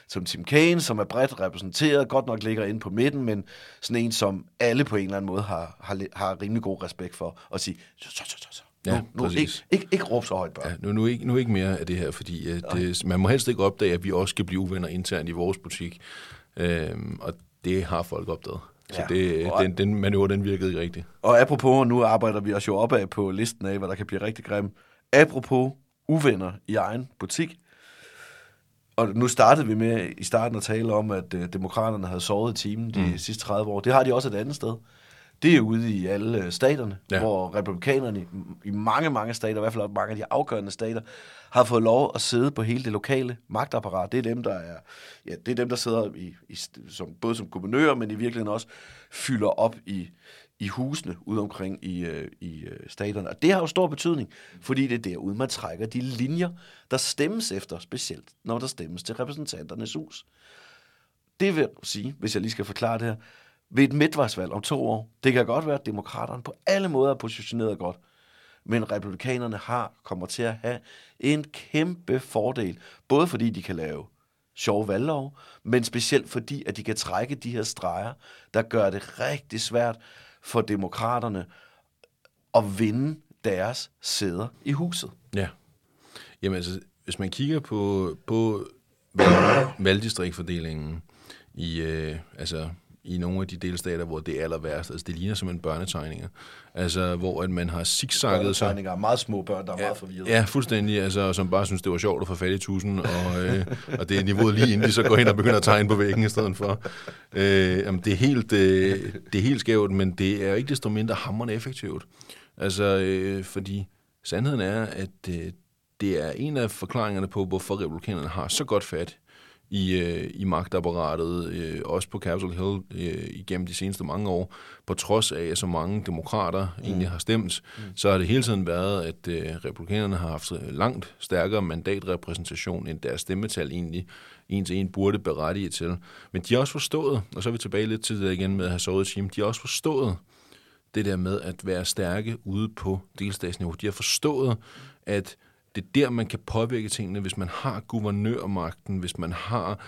A: som Tim Kaine, som er bredt repræsenteret, godt nok ligger inde på midten, men sådan en, som alle på en eller anden måde har, har, har rimelig god respekt for, og sige, så, så, så, så, så. Nu,
B: Ja,
A: nu, ikke,
B: præcis.
A: ikke, ikke råb så højt, børn.
B: Ja, nu, nu, ikke, nu ikke mere af det her, fordi at, det, man må helst ikke opdage, at vi også skal blive uvenner internt i vores butik. Øhm, og det har folk opdaget. Så
A: Ja.
B: det,
A: Og-
B: den, den manøvre, den virkede ikke rigtigt.
A: Og apropos, nu arbejder vi os jo opad på listen af, hvad der kan blive rigtig grim. Apropos uvenner i egen butik. Og nu startede vi med i starten at tale om, at øh, demokraterne havde sovet i timen de mm. sidste 30 år. Det har de også et andet sted. Det er ude i alle øh, staterne,
B: ja.
A: hvor republikanerne i, i mange, mange stater, i hvert fald mange af de afgørende stater, har fået lov at sidde på hele det lokale magtapparat. Det er dem, der er, ja, det er dem, der sidder i, i, som, både som guvernører, men i virkeligheden også fylder op i, i husene ude omkring i, øh, i øh, staterne. Og det har jo stor betydning, fordi det er derude, man trækker de linjer, der stemmes efter, specielt når der stemmes til repræsentanternes hus. Det vil sige, hvis jeg lige skal forklare det her, ved et midtvejsvalg om to år, det kan godt være, at demokraterne på alle måder er positioneret godt, men republikanerne har, kommer til at have en kæmpe fordel, både fordi de kan lave sjove valglov, men specielt fordi, at de kan trække de her streger, der gør det rigtig svært for demokraterne at vinde deres sæder i huset.
B: Ja. Jamen altså, hvis man kigger på, på valgdistriktfordelingen i, øh, altså, i nogle af de delstater, hvor det er aller værst, altså det ligner som en børnetegninger, altså hvor at man har zigzagget sig.
A: Børnetegninger er meget små børn, der er
B: Ja,
A: meget forvirret.
B: Ja, fuldstændig, altså, som bare synes, det var sjovt at få fat i tusind, og, øh, og det er niveauet lige inden de så går ind og begynder at tegne på væggen i stedet for. Øh, jamen, det, er helt, øh, det er helt skævt, men det er ikke desto mindre hammerende effektivt. Altså, øh, fordi sandheden er, at øh, det er en af forklaringerne på, hvorfor republikanerne har så godt fat i, øh, i magtapparatet, øh, også på Capitol Hill øh, igennem de seneste mange år, på trods af, at så mange demokrater mm. egentlig har stemt, mm. så har det hele tiden været, at øh, republikanerne har haft langt stærkere mandatrepræsentation, end deres stemmetal egentlig en til en burde berettige til. Men de har også forstået, og så er vi tilbage lidt til det igen med at have sovet team, de har også forstået det der med at være stærke ude på delstatsniveau. De har forstået, at det er der, man kan påvirke tingene, hvis man har guvernørmagten, hvis man har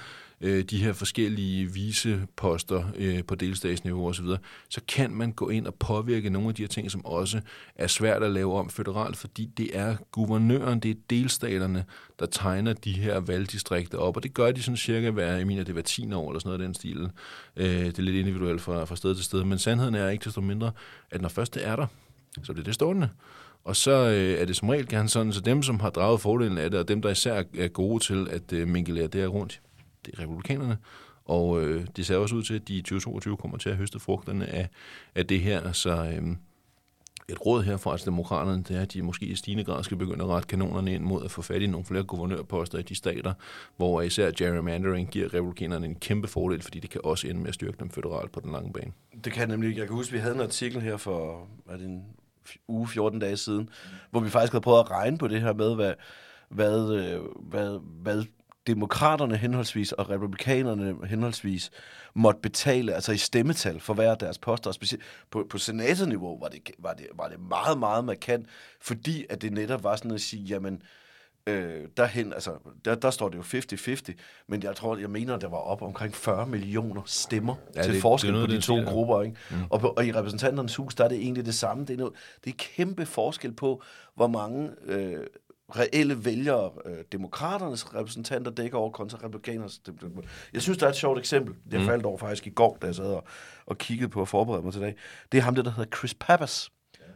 B: øh, de her forskellige viseposter øh, på delstatsniveau osv., så kan man gå ind og påvirke nogle af de her ting, som også er svært at lave om føderalt, fordi det er guvernøren, det er delstaterne, der tegner de her valgdistrikter op, og det gør de sådan cirka hver, jeg mener, det var 10 år eller sådan noget af den stil. Øh, det er lidt individuelt fra, fra sted til sted, men sandheden er ikke desto mindre, at når først det er der, så bliver det stående. Og så øh, er det som regel gerne sådan, så dem, som har draget fordelen af det, og dem, der især er gode til at øh, minkelere det her rundt, det er republikanerne. Og øh, det ser også ud til, at de i 2022 kommer til at høste frugterne af, af det her. Så øh, et råd herfra til altså demokraterne, det er, at de måske i stigende grad skal begynde at rette kanonerne ind mod at få fat i nogle flere guvernørposter i de stater, hvor især gerrymandering giver republikanerne en kæmpe fordel, fordi det kan også ende med at styrke dem føderalt på den lange bane.
A: Det kan nemlig. Jeg kan huske, vi havde en artikel her for er det en uge, 14 dage siden, mm. hvor vi faktisk havde prøvet at regne på det her med, hvad, hvad, øh, hvad, hvad demokraterne henholdsvis og republikanerne henholdsvis måtte betale, altså i stemmetal for hver deres poster. Og specielt på, på senatorniveau var det, var, det, var det meget, meget markant, fordi at det netop var sådan at sige, jamen, øh, derhen, altså, der, der står det jo 50-50, men jeg tror, jeg mener, der var op omkring 40 millioner stemmer
B: Ja,
A: til
B: det-
A: forskel
B: det noget
A: på de to
B: ja.
A: grupper. Ikke? Mm. Og, på, og i repræsentanternes hus, der er det egentlig det samme. Det er, noget, det er kæmpe forskel på, hvor mange øh, reelle vælgere øh, demokraternes repræsentanter dækker over kontra republikanernes. Jeg synes, der er et sjovt eksempel. Det mm. faldt over faktisk i går, da jeg sad og, og kiggede på at forberede mig til dag. Det er ham, der, der hedder Chris Pappas.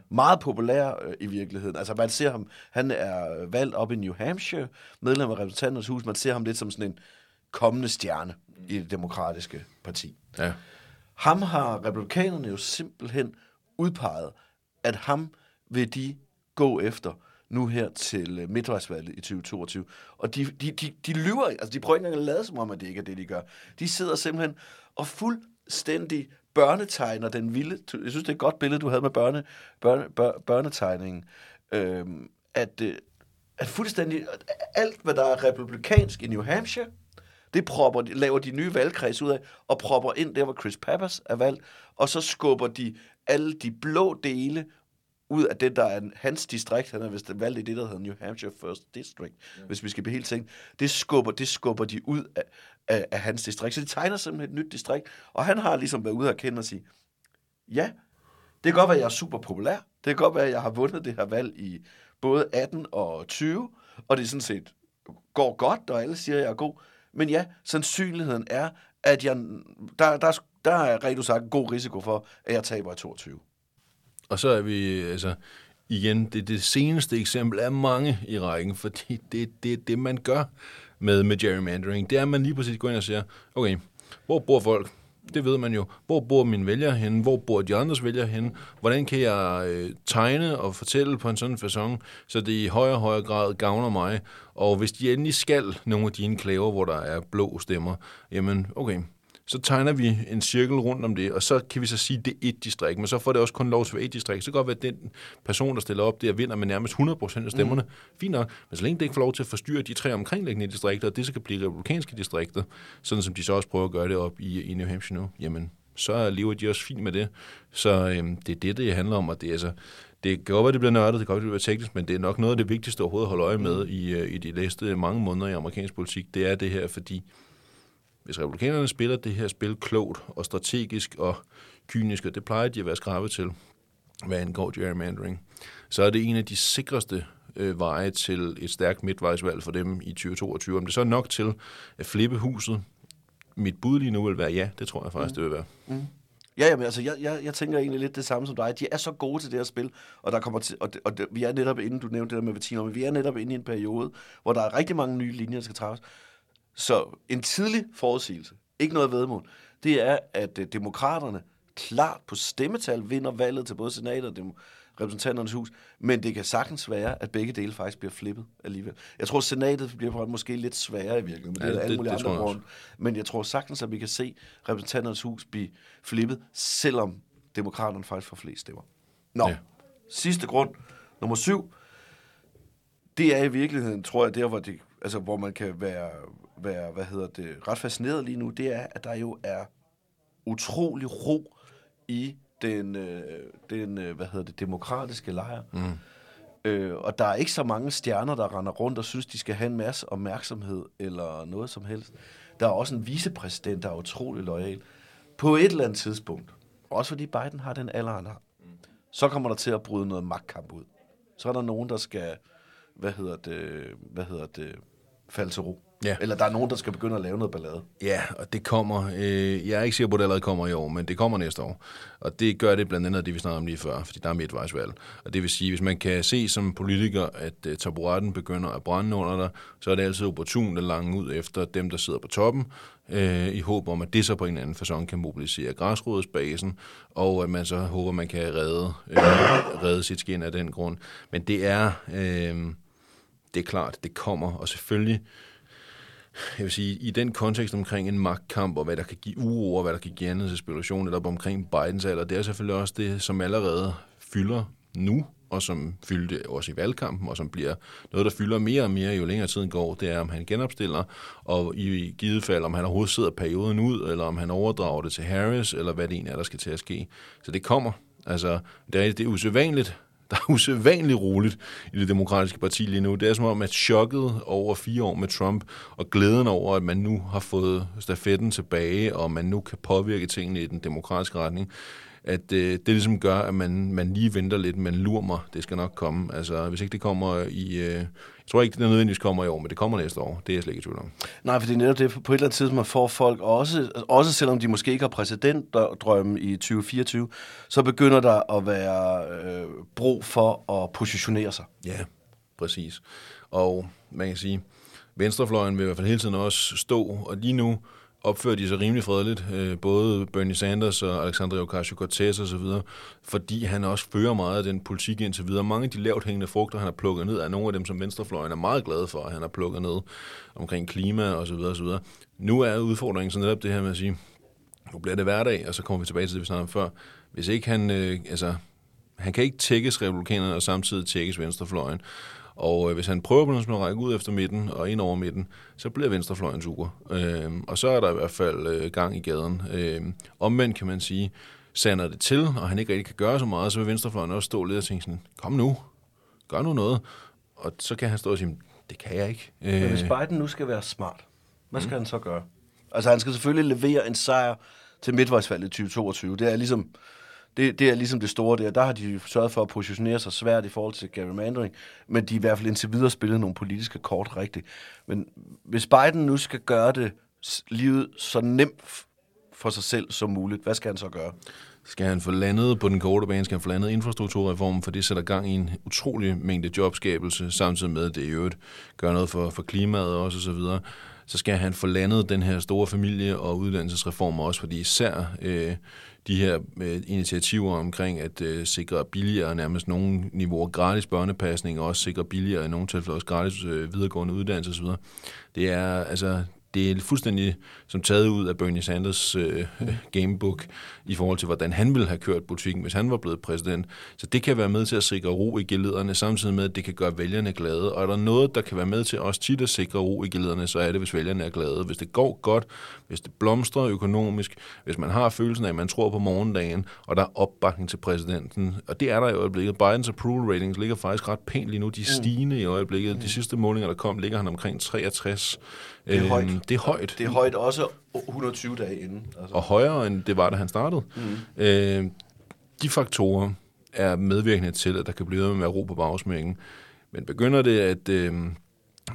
A: Meget populær øh, i virkeligheden. Altså man ser ham, han er valgt op i New Hampshire, medlem af repræsentanternes hus. Man ser ham lidt som sådan en kommende stjerne i det demokratiske parti.
B: Ja.
A: Ham har republikanerne jo simpelthen udpeget, at ham vil de gå efter nu her til øh, midtvejsvalget i 2022. Og de, de, de, de lyver, altså de prøver ikke engang at lade som om, at det ikke er det, de gør. De sidder simpelthen og fuldstændig børnetegner den vilde... Jeg synes, det er et godt billede, du havde med børne, børne, bør, børnetegningen. Øhm, at, øh, at fuldstændig alt, hvad der er republikansk i New Hampshire, det propper, laver de nye valgkreds ud af, og propper ind der, hvor Chris Pappas er valgt, og så skubber de alle de blå dele ud af det, der er hans distrikt. Han er vist valgt i det, der hedder New Hampshire First District, ja. hvis vi skal blive helt tænkt. Det skubber, det skubber de ud af, af, af hans distrikt. Så de tegner simpelthen et nyt distrikt, og han har ligesom været ude og kende og sige, ja, det kan godt være, at jeg er super populær. Det kan godt være, at jeg har vundet det her valg i både 18 og 20, og det er sådan set går godt, og alle siger, at jeg er god. Men ja, sandsynligheden er, at jeg, der, der, der er rent sagt god risiko for, at jeg taber i 22.
B: Og så er vi, altså, igen, det, det seneste eksempel er mange i rækken, fordi det er det, det, man gør med, med gerrymandering. Det er, at man lige præcis går ind og siger, okay, hvor bor folk? Det ved man jo. Hvor bor mine vælgere henne? Hvor bor de andres vælgere henne? Hvordan kan jeg øh, tegne og fortælle på en sådan façon, så det i højere og højere grad gavner mig? Og hvis de endelig skal nogle af dine klaver, hvor der er blå stemmer, jamen okay, så tegner vi en cirkel rundt om det, og så kan vi så sige, at det er et distrikt, men så får det også kun lov til at være et distrikt. Så kan det godt være, at den person, der stiller op der, vinder med nærmest 100% af stemmerne. Mm. Fint nok, men så længe det ikke får lov til at forstyrre de tre omkringliggende distrikter, og det så kan blive republikanske distrikter, sådan som de så også prøver at gøre det op i, i New Hampshire nu, jamen, så lever de også fint med det. Så øhm, det er det, det handler om, og det er altså, det kan godt være, det bliver nørdet, det kan godt være, det bliver teknisk, men det er nok noget af det vigtigste overhovedet at holde øje med i, øh, i de næste mange måneder i amerikansk politik. Det er det her, fordi hvis republikanerne spiller det her spil klogt og strategisk og kynisk, og det plejer de at være skrabe til, hvad angår gerrymandering, så er det en af de sikreste øh, veje til et stærkt midtvejsvalg for dem i 2022. Om det så er nok til at flippe huset, mit bud lige nu vil være ja, det tror jeg faktisk, mm. det vil være. Mm.
A: Ja, jamen, altså, jeg, jeg, jeg tænker egentlig lidt det samme som dig. De er så gode til det her spil, og, der kommer til, og, det, og det, vi er netop inde, du nævnte det der med Bettina, men vi er netop inde i en periode, hvor der er rigtig mange nye linjer, der skal træffes. Så en tidlig forudsigelse, ikke noget vedmål, det er, at uh, demokraterne klart på stemmetal vinder valget til både senatet og dem, repræsentanternes hus, men det kan sagtens være, at begge dele faktisk bliver flippet alligevel. Jeg tror, senatet bliver måske lidt sværere i virkeligheden, men ja, det er alle mulige andre grunde. Men jeg tror sagtens, at vi kan se repræsentanternes hus blive flippet, selvom demokraterne faktisk får flest stemmer. Nå, ja. sidste grund, nummer syv, det er i virkeligheden, tror jeg, der hvor, det, altså, hvor man kan være, være hvad hedder det, ret fascineret lige nu, det er, at der jo er utrolig ro i den, øh, den øh, hvad hedder det, demokratiske lejr. Mm. Øh, og der er ikke så mange stjerner, der render rundt og synes, de skal have en masse opmærksomhed eller noget som helst. Der er også en vicepræsident, der er utrolig lojal. På et eller andet tidspunkt, også fordi Biden har den alder, han har, så kommer der til at bryde noget magtkamp ud. Så er der nogen, der skal, hvad hedder det, hvad hedder det, falde til ro. Ja. Eller der er nogen, der skal begynde at lave noget ballade.
B: Ja, og det kommer. Øh, jeg er ikke sikker på, at det allerede kommer i år, men det kommer næste år. Og det gør det blandt andet det, vi snakkede om lige før, fordi der er midtvejsvalg. Og det vil sige, hvis man kan se som politiker, at uh, taburetten begynder at brænde under dig, så er det altid opportunt at lange ud efter dem, der sidder på toppen, øh, i håb om, at det så på en eller anden fasong kan mobilisere græsrodsbasen, og at man så håber, man kan redde, øh, redde sit skin af den grund. Men det er, øh, det er klart, det kommer, og selvfølgelig jeg vil sige, i den kontekst omkring en magtkamp, og hvad der kan give uro, og hvad der kan give andet til spekulation, eller omkring Bidens alder, det er selvfølgelig også det, som allerede fylder nu, og som fyldte også i valgkampen, og som bliver noget, der fylder mere og mere, jo længere tiden går, det er, om han genopstiller, og i givet fald, om han overhovedet sidder perioden ud, eller om han overdrager det til Harris, eller hvad det egentlig er, der skal til at ske. Så det kommer. Altså, det er, det er usædvanligt, der er usædvanligt roligt i det demokratiske parti lige nu. Det er som om, at chokket over fire år med Trump, og glæden over, at man nu har fået stafetten tilbage, og man nu kan påvirke tingene i den demokratiske retning, at øh, det ligesom gør, at man, man lige venter lidt, men lurer mig, det skal nok komme. Altså, hvis ikke det kommer i... Øh, jeg tror ikke, det nødvendigvis kommer i år, men det kommer næste år. Det er jeg slet ikke i tvivl om.
A: Nej, for det er netop det, på et eller andet tidspunkt får folk også, også selvom de måske ikke har præsidentdrømme i 2024, så begynder der at være øh, brug for at positionere sig.
B: Ja, præcis. Og man kan sige, venstrefløjen vil i hvert fald hele tiden også stå, og lige nu opfører de sig rimelig fredeligt, øh, både Bernie Sanders og Alexandria Ocasio-Cortez og så videre, fordi han også fører meget af den politik indtil videre. Mange af de lavt hængende frugter, han har plukket ned, er nogle af dem, som venstrefløjen er meget glade for, at han har plukket ned omkring klima og så videre og så videre. Nu er udfordringen så netop det her med at sige, nu bliver det hverdag, og så kommer vi tilbage til det, vi snakkede om før. Hvis ikke han, øh, altså, han kan ikke tækkes republikanerne og samtidig tækkes venstrefløjen. Og øh, hvis han prøver på noget, at række ud efter midten og ind over midten, så bliver venstrefløjen sur. Øh, og så er der i hvert fald øh, gang i gaden. Øh, omvendt kan man sige, sander det til, og han ikke rigtig kan gøre så meget, så vil venstrefløjen også stå lidt og tænke sådan, kom nu, gør nu noget. Og så kan han stå og sige, det kan jeg ikke.
A: Men hvis øh. Biden nu skal være smart, hvad skal mm. han så gøre? Altså han skal selvfølgelig levere en sejr til midtvejsvalget i 2022. Det er ligesom det, det er ligesom det store der. Der har de sørget for at positionere sig svært i forhold til gerrymandering, men de er i hvert fald indtil videre spillet nogle politiske kort rigtigt. Men hvis Biden nu skal gøre det livet så nemt for sig selv som muligt, hvad skal han så gøre?
B: Skal han få landet på den korte bane, skal han få landet infrastrukturreformen, for det sætter gang i en utrolig mængde jobskabelse, samtidig med, at det i øvrigt gør noget for, for klimaet også osv., så, så skal han få landet den her store familie- og uddannelsesreform også, fordi især øh, de her øh, initiativer omkring at øh, sikre billigere, nærmest nogle niveauer gratis børnepasning, og også sikre billigere i nogle tilfælde også gratis øh, videregående uddannelse osv. Det er, altså, det er fuldstændig som taget ud af Bernie Sanders øh, gamebook i forhold til, hvordan han ville have kørt butikken, hvis han var blevet præsident. Så det kan være med til at sikre ro i gelederne, samtidig med, at det kan gøre vælgerne glade. Og er der noget, der kan være med til også tit at sikre ro i gelederne, så er det, hvis vælgerne er glade. Hvis det går godt, hvis det blomstrer økonomisk, hvis man har følelsen af, at man tror på morgendagen, og der er opbakning til præsidenten. Og det er der i øjeblikket. Bidens approval ratings ligger faktisk ret pænt lige nu. De er stigende i øjeblikket. De sidste målinger, der kom, ligger han omkring 63.
A: Det er højt.
B: Det er højt.
A: Det er højt også 120 dage inden. Altså.
B: Og højere end det var, da han startede. Mm. Øh, de faktorer er medvirkende til, at der kan blive med at ro på bagsmækken. Men begynder det at øh,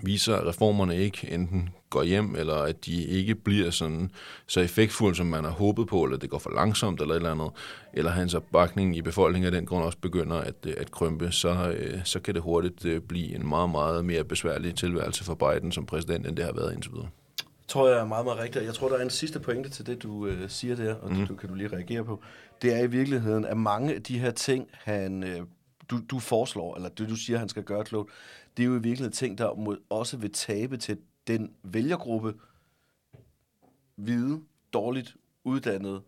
B: vise, at reformerne ikke enten går hjem, eller at de ikke bliver sådan så effektfulde, som man har håbet på, eller det går for langsomt, eller et eller andet, eller hans opbakning i befolkningen af den grund også begynder at, øh, at krympe, så, øh, så kan det hurtigt øh, blive en meget, meget mere besværlig tilværelse for Biden som præsident, end det har været indtil videre.
A: Tror jeg er meget, meget rigtigt. Jeg tror, der er en sidste pointe til det, du øh, siger der, og mm. du kan du lige reagere på. Det er i virkeligheden, at mange af de her ting, han, øh, du, du foreslår, eller det, du siger, han skal gøre klogt, det er jo i virkeligheden ting, der må, også vil tabe til den vælgergruppe, hvide, dårligt uddannede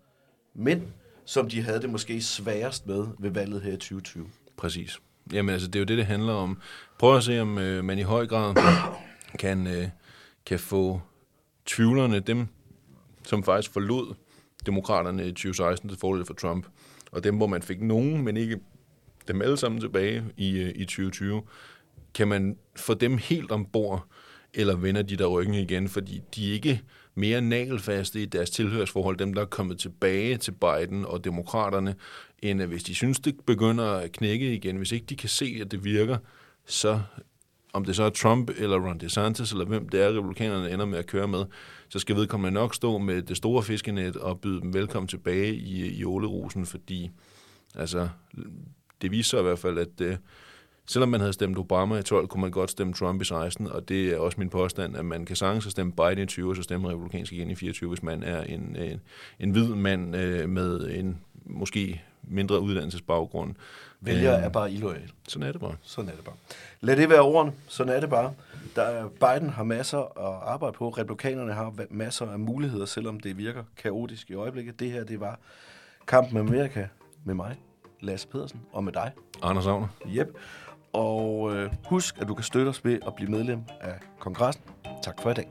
A: mænd, som de havde det måske sværest med ved valget her i 2020.
B: Præcis. Jamen altså, det er jo det, det handler om. Prøv at se, om øh, man i høj grad kan, øh, kan få tvivlerne, dem som faktisk forlod demokraterne i 2016 til fordel for Trump, og dem, hvor man fik nogen, men ikke dem alle sammen tilbage i, øh, i 2020, kan man få dem helt ombord, eller vender de der ryggen igen, fordi de er ikke mere nagelfaste i deres tilhørsforhold, dem der er kommet tilbage til Biden og demokraterne, end at hvis de synes, det begynder at knække igen, hvis ikke de kan se, at det virker, så om det så er Trump eller Ron DeSantis, eller hvem det er, republikanerne ender med at køre med, så skal vedkommende nok stå med det store fiskenet og byde dem velkommen tilbage i, i ålerusen, fordi altså, det viser sig i hvert fald, at uh, selvom man havde stemt Obama i 12, kunne man godt stemme Trump i 16, og det er også min påstand, at man kan sagtens stemme Biden i 20, og så stemme republikansk igen i 24, hvis man er en, en, en hvid mand uh, med en måske mindre uddannelsesbaggrund.
A: Vælger
B: Øh,
A: er bare illoyal.
B: Sådan er det bare.
A: Sådan er det bare. Lad det være ordene. Sådan er det bare. Der er, Biden har masser at arbejde på. Republikanerne har masser af muligheder, selvom det virker kaotisk i øjeblikket. Det her, det var Kampen med Amerika med mig, Lasse Pedersen, og med dig,
B: Anders Agner.
A: Jep. Og øh, husk, at du kan støtte os ved at blive medlem af kongressen. Tak for i dag.